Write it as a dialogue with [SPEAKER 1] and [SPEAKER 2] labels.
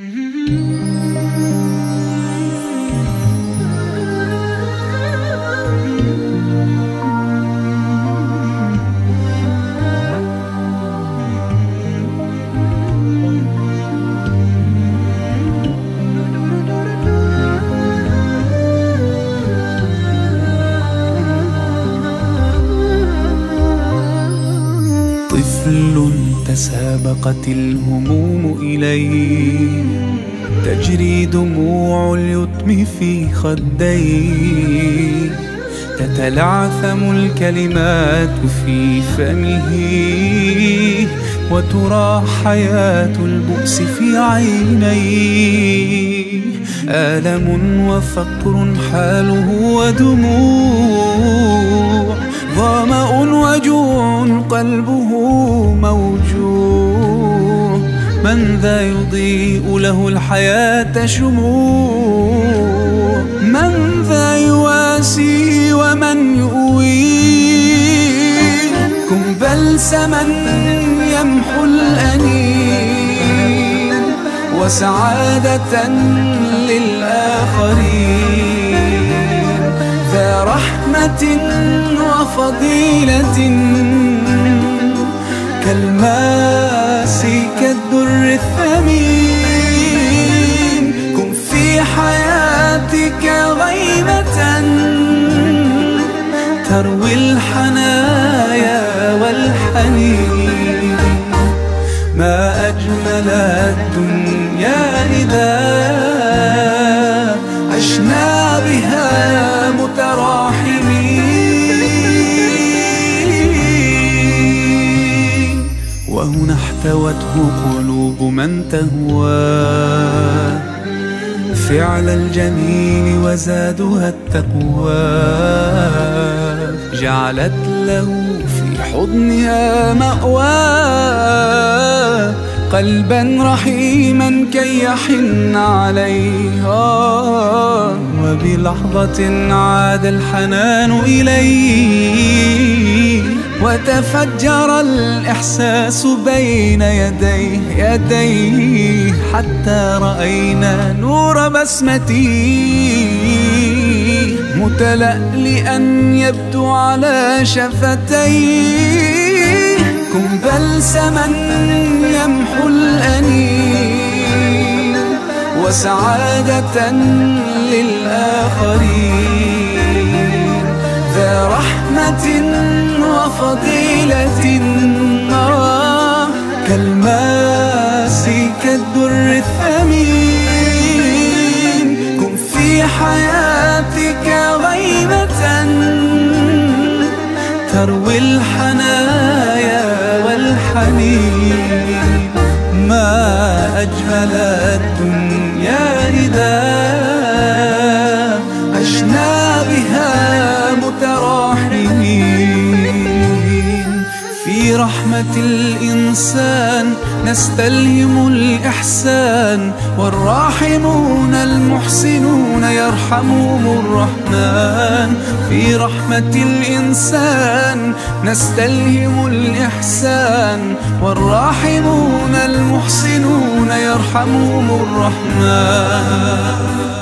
[SPEAKER 1] Mm-hmm. تسابقت الهموم إليه. تجري دموع اليتم في خديه. تتلعثم الكلمات في فمه. وترى حياة البؤس في عينيه. آلم وفقر حاله ودموع. ظمأ وجوع قلبه موجوع من ذا يضيء له الحياة شموع؟ من ذا يواسي ومن يؤويه كن بلسما يمحو الأنين وسعادة للآخرين. ذا رحمة وفضيلة كالماس كالدر الثمين. كن في حياتك غيمة. تروي الحنايا والحنين. ما أجمل الدنيا إذا عشنا بها. وهنا احتوته قلوب من تهوى. فعل الجميل وزادها التقوى. جعلت له في حضنها مأوى. قلبا رحيما كي يحن عليها. وبلحظة عاد الحنان إليه. وتفجر الإحساس بين يديه يديه حتى رأينا نور بسمته متلألئا يبدو على شفتيه كن بلسما يمحو الأنين وسعادة للآخرين. حياتك غيمة تروي الحنايا والحنين. ما أجمل الدنيا إذا عشنا بها متراحمين. في رحمة الإنسان نستلهم الإحسان والراحمون المحسنون. يرحمهم الرحمن. في رحمة الإنسان نستلهم الإحسان. والراحمون المحسنون يرحمهم الرحمن.